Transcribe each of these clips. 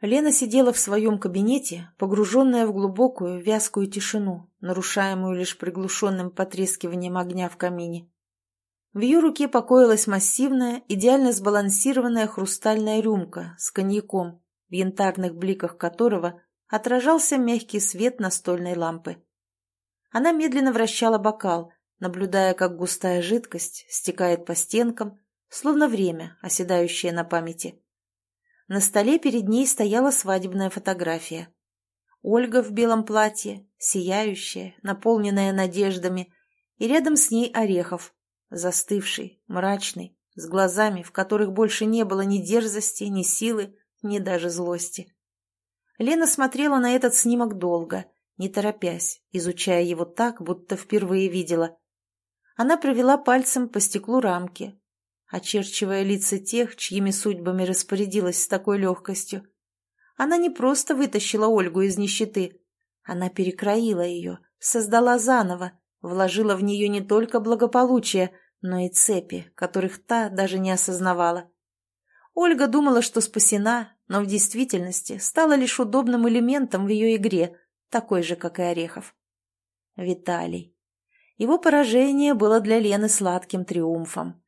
Лена сидела в своем кабинете, погруженная в глубокую, вязкую тишину, нарушаемую лишь приглушенным потрескиванием огня в камине. В ее руке покоилась массивная, идеально сбалансированная хрустальная рюмка с коньяком, в янтарных бликах которого отражался мягкий свет настольной лампы. Она медленно вращала бокал, наблюдая, как густая жидкость стекает по стенкам, словно время, оседающее на памяти. На столе перед ней стояла свадебная фотография. Ольга в белом платье, сияющая, наполненная надеждами, и рядом с ней Орехов, застывший, мрачный, с глазами, в которых больше не было ни дерзости, ни силы, ни даже злости. Лена смотрела на этот снимок долго, не торопясь, изучая его так, будто впервые видела. Она провела пальцем по стеклу рамки, очерчивая лица тех, чьими судьбами распорядилась с такой легкостью. Она не просто вытащила Ольгу из нищеты, она перекроила ее, создала заново, вложила в нее не только благополучие, но и цепи, которых та даже не осознавала. Ольга думала, что спасена, но в действительности стала лишь удобным элементом в ее игре, такой же, как и Орехов. Виталий. Его поражение было для Лены сладким триумфом.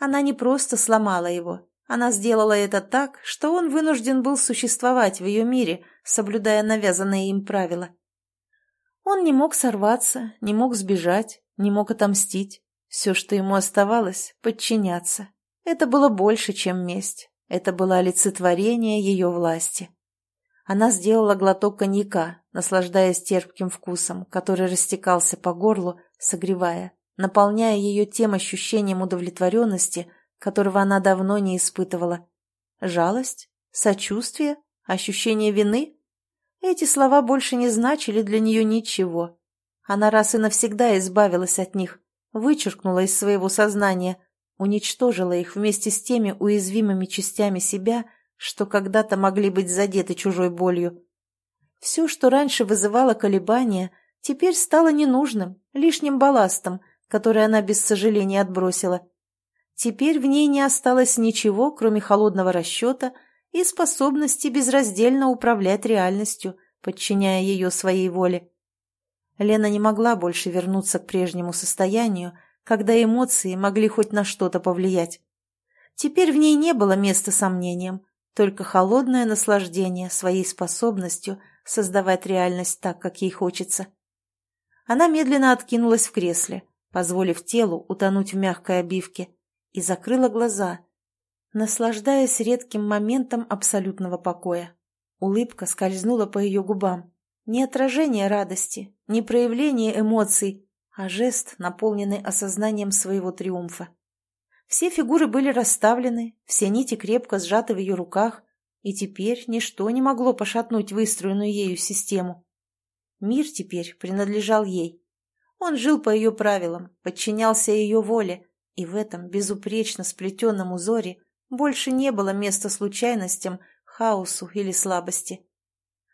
Она не просто сломала его, она сделала это так, что он вынужден был существовать в ее мире, соблюдая навязанные им правила. Он не мог сорваться, не мог сбежать, не мог отомстить. Все, что ему оставалось, подчиняться. Это было больше, чем месть. Это было олицетворение ее власти. Она сделала глоток коньяка, наслаждаясь терпким вкусом, который растекался по горлу, согревая наполняя ее тем ощущением удовлетворенности, которого она давно не испытывала. Жалость? Сочувствие? Ощущение вины? Эти слова больше не значили для нее ничего. Она раз и навсегда избавилась от них, вычеркнула из своего сознания, уничтожила их вместе с теми уязвимыми частями себя, что когда-то могли быть задеты чужой болью. Все, что раньше вызывало колебания, теперь стало ненужным, лишним балластом, который она без сожаления отбросила. Теперь в ней не осталось ничего, кроме холодного расчета и способности безраздельно управлять реальностью, подчиняя ее своей воле. Лена не могла больше вернуться к прежнему состоянию, когда эмоции могли хоть на что-то повлиять. Теперь в ней не было места сомнениям, только холодное наслаждение своей способностью создавать реальность так, как ей хочется. Она медленно откинулась в кресле, позволив телу утонуть в мягкой обивке, и закрыла глаза, наслаждаясь редким моментом абсолютного покоя. Улыбка скользнула по ее губам. Не отражение радости, не проявление эмоций, а жест, наполненный осознанием своего триумфа. Все фигуры были расставлены, все нити крепко сжаты в ее руках, и теперь ничто не могло пошатнуть выстроенную ею систему. Мир теперь принадлежал ей, он жил по ее правилам, подчинялся ее воле, и в этом безупречно сплетенном узоре больше не было места случайностям, хаосу или слабости.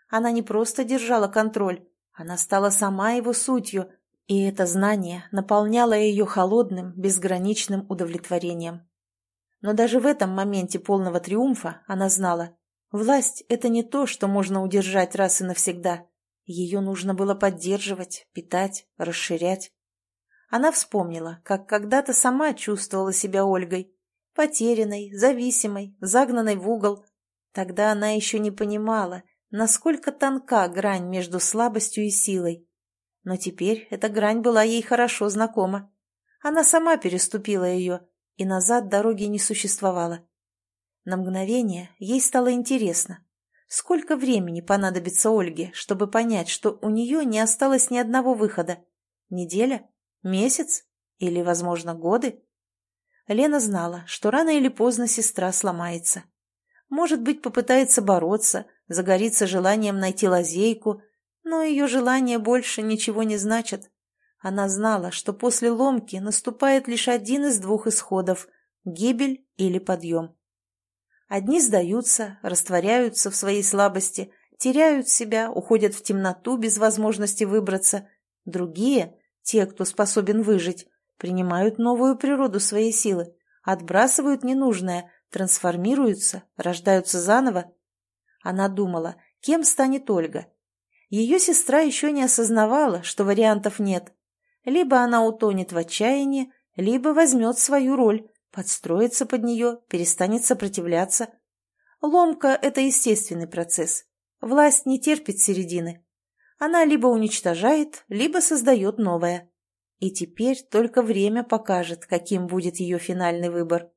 Она не просто держала контроль, она стала сама его сутью, и это знание наполняло ее холодным, безграничным удовлетворением. Но даже в этом моменте полного триумфа она знала, власть – это не то, что можно удержать раз и навсегда. Ее нужно было поддерживать, питать, расширять. Она вспомнила, как когда-то сама чувствовала себя Ольгой. Потерянной, зависимой, загнанной в угол. Тогда она еще не понимала, насколько тонка грань между слабостью и силой. Но теперь эта грань была ей хорошо знакома. Она сама переступила ее, и назад дороги не существовало. На мгновение ей стало интересно, Сколько времени понадобится Ольге, чтобы понять, что у нее не осталось ни одного выхода? Неделя? Месяц? Или, возможно, годы? Лена знала, что рано или поздно сестра сломается. Может быть, попытается бороться, загорится желанием найти лазейку, но ее желания больше ничего не значат. Она знала, что после ломки наступает лишь один из двух исходов – гибель или подъем. Одни сдаются, растворяются в своей слабости, теряют себя, уходят в темноту без возможности выбраться. Другие, те, кто способен выжить, принимают новую природу своей силы, отбрасывают ненужное, трансформируются, рождаются заново. Она думала, кем станет Ольга. Ее сестра еще не осознавала, что вариантов нет. Либо она утонет в отчаянии, либо возьмет свою роль, подстроится под нее, перестанет сопротивляться. Ломка – это естественный процесс. Власть не терпит середины. Она либо уничтожает, либо создает новое. И теперь только время покажет, каким будет ее финальный выбор.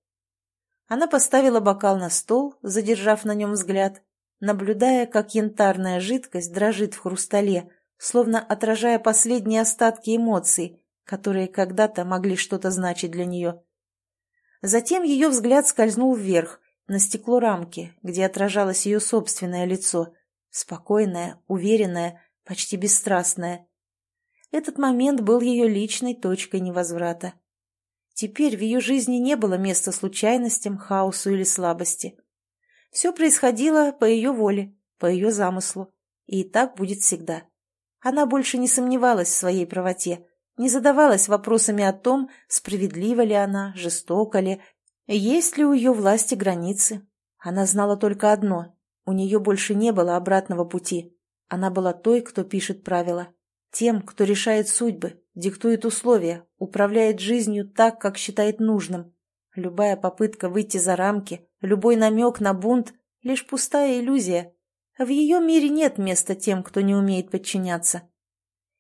Она поставила бокал на стол, задержав на нем взгляд, наблюдая, как янтарная жидкость дрожит в хрустале, словно отражая последние остатки эмоций, которые когда-то могли что-то значить для нее. Затем ее взгляд скользнул вверх, на стекло рамки, где отражалось ее собственное лицо, спокойное, уверенное, почти бесстрастное. Этот момент был ее личной точкой невозврата. Теперь в ее жизни не было места случайностям, хаосу или слабости. Все происходило по ее воле, по ее замыслу. И так будет всегда. Она больше не сомневалась в своей правоте, не задавалась вопросами о том, справедлива ли она, жестока ли, есть ли у ее власти границы. Она знала только одно – у нее больше не было обратного пути. Она была той, кто пишет правила, тем, кто решает судьбы, диктует условия, управляет жизнью так, как считает нужным. Любая попытка выйти за рамки, любой намек на бунт – лишь пустая иллюзия. В ее мире нет места тем, кто не умеет подчиняться.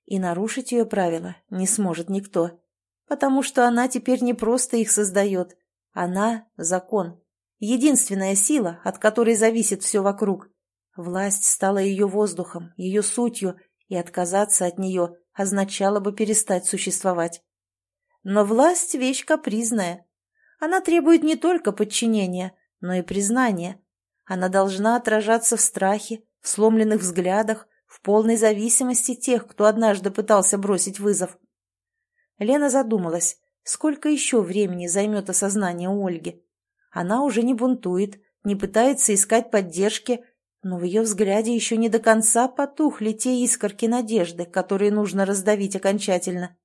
И нарушить ее правила не сможет никто, потому что она теперь не просто их создает. Она – закон. Единственная сила, от которой зависит все вокруг. Власть стала ее воздухом, ее сутью, и отказаться от нее означало бы перестать существовать. Но власть – вещь капризная. Она требует не только подчинения, но и признания. Она должна отражаться в страхе, в сломленных взглядах, в полной зависимости тех, кто однажды пытался бросить вызов. Лена задумалась, сколько еще времени займет осознание Ольги. Она уже не бунтует, не пытается искать поддержки, но в ее взгляде еще не до конца потухли те искорки надежды, которые нужно раздавить окончательно.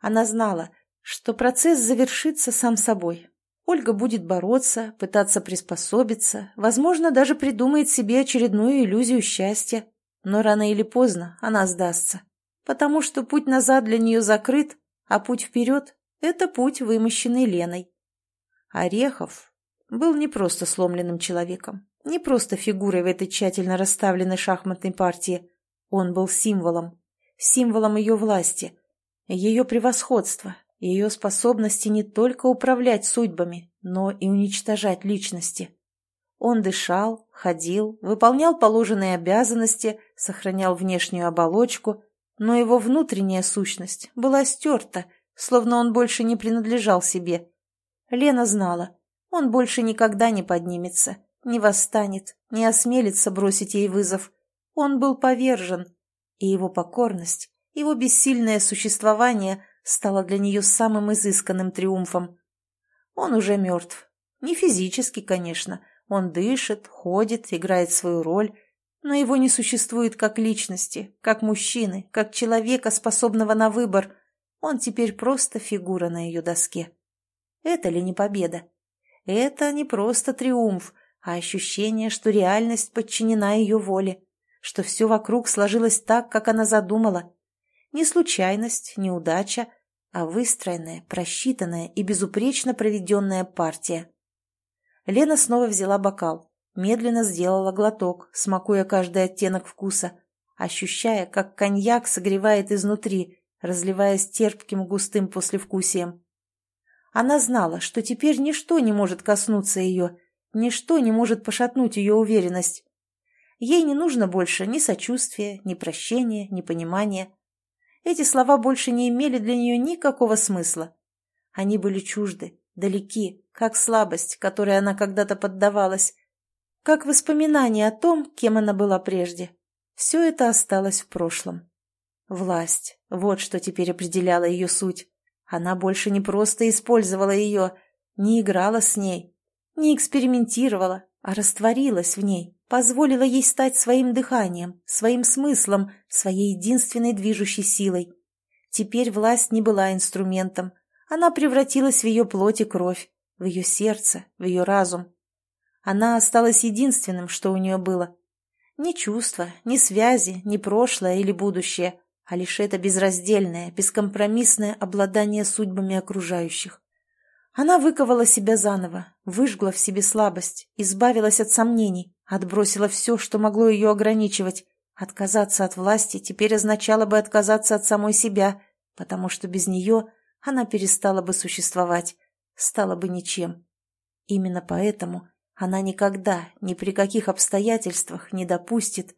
Она знала, что процесс завершится сам собой. Ольга будет бороться, пытаться приспособиться, возможно, даже придумает себе очередную иллюзию счастья. Но рано или поздно она сдастся, потому что путь назад для нее закрыт, а путь вперед — это путь, вымощенный Леной. Орехов был не просто сломленным человеком. Не просто фигурой в этой тщательно расставленной шахматной партии. Он был символом. Символом ее власти, ее превосходства, ее способности не только управлять судьбами, но и уничтожать личности. Он дышал, ходил, выполнял положенные обязанности, сохранял внешнюю оболочку, но его внутренняя сущность была стерта, словно он больше не принадлежал себе. Лена знала, он больше никогда не поднимется, не восстанет, не осмелится бросить ей вызов. Он был повержен, и его покорность, его бессильное существование стало для нее самым изысканным триумфом. Он уже мертв. Не физически, конечно. Он дышит, ходит, играет свою роль, но его не существует как личности, как мужчины, как человека, способного на выбор. Он теперь просто фигура на ее доске. Это ли не победа? Это не просто триумф, а ощущение, что реальность подчинена ее воле, что все вокруг сложилось так, как она задумала. Не случайность, не удача, а выстроенная, просчитанная и безупречно проведенная партия. Лена снова взяла бокал, медленно сделала глоток, смакуя каждый оттенок вкуса, ощущая, как коньяк согревает изнутри, разливаясь терпким густым послевкусием. Она знала, что теперь ничто не может коснуться ее, Ничто не может пошатнуть ее уверенность. Ей не нужно больше ни сочувствия, ни прощения, ни понимания. Эти слова больше не имели для нее никакого смысла. Они были чужды, далеки, как слабость, которой она когда-то поддавалась, как воспоминание о том, кем она была прежде. Все это осталось в прошлом. Власть — вот что теперь определяло ее суть. Она больше не просто использовала ее, не играла с ней, не экспериментировала, а растворилась в ней, позволила ей стать своим дыханием, своим смыслом, своей единственной движущей силой. Теперь власть не была инструментом, она превратилась в ее плоть и кровь, в ее сердце, в ее разум. Она осталась единственным, что у нее было. Ни чувства, ни связи, ни прошлое или будущее, а лишь это безраздельное, бескомпромиссное обладание судьбами окружающих. Она выковала себя заново, выжгла в себе слабость, избавилась от сомнений, отбросила все, что могло ее ограничивать. Отказаться от власти теперь означало бы отказаться от самой себя, потому что без нее она перестала бы существовать, стала бы ничем. Именно поэтому она никогда, ни при каких обстоятельствах не допустит,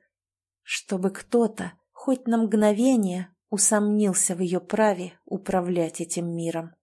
чтобы кто-то хоть на мгновение усомнился в ее праве управлять этим миром.